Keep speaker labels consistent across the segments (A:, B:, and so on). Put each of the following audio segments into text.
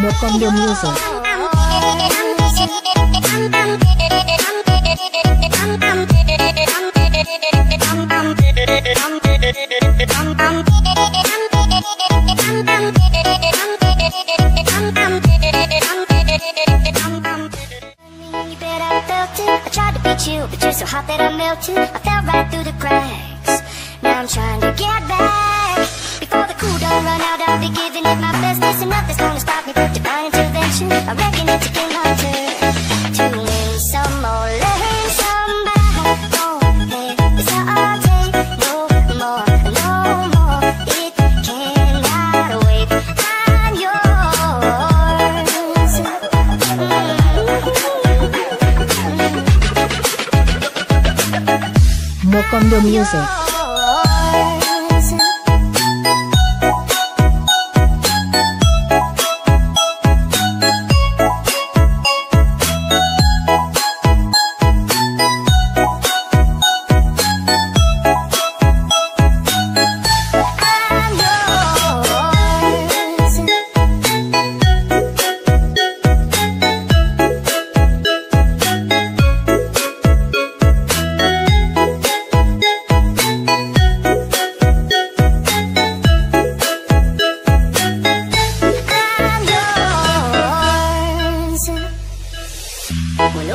A: Mokondo Music.
B: You I tried to beat you, but you're so hot that I melted. I fell right through the cracks. Now I'm trying to get
A: Mokondo Music.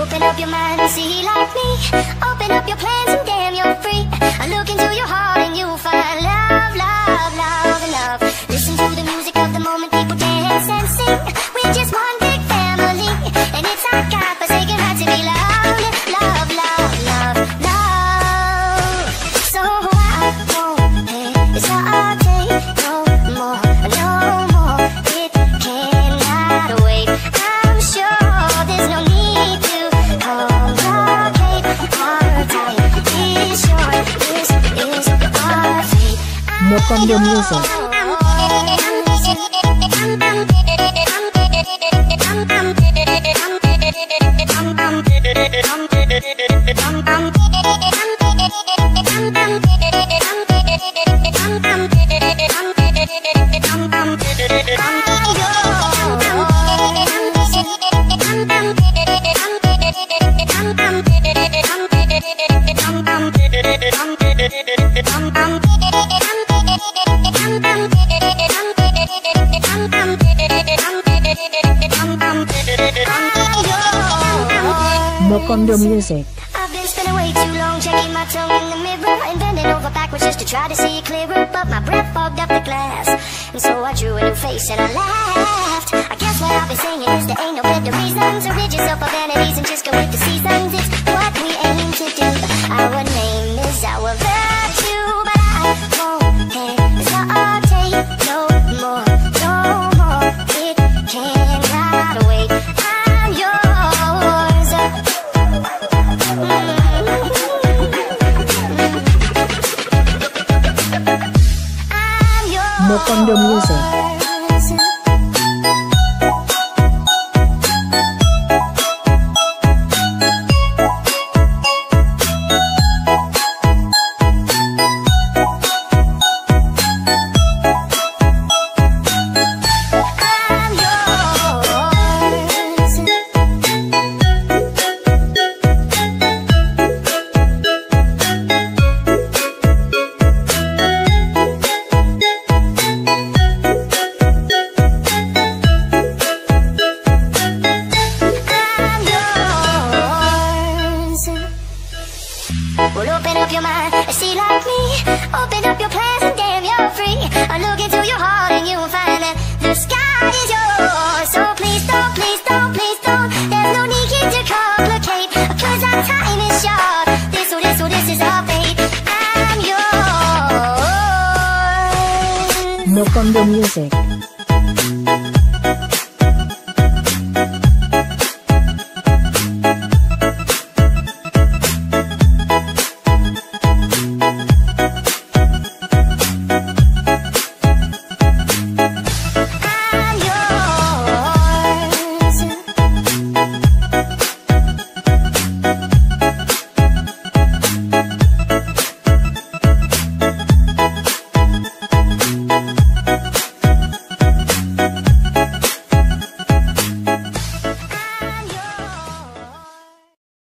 B: Open up your mind and see like me. Open up your plans and damn, you're free. I look into your heart and you'll find love, love, love,
A: Mokondo Music. Mokondo Music.
B: I've been spending way too long checking my tongue in the mirror and bending over backwards just to try to see it clearer. But my breath fogged up the glass, and so I drew a new face and I laughed. I guess what I've been saying is there ain't no better reason to rid yourself of vanities and just go with yours.
A: Music.
B: Open up your mind and see like me. Open up your plans and damn, you're free. I look into your heart and you'll find that the sky is yours. So please don't, please don't, please don't. There's no need here to complicate. Cause our time is short. This, oh, this, oh, this is our fate. I'm yours.
A: Mokondo Music.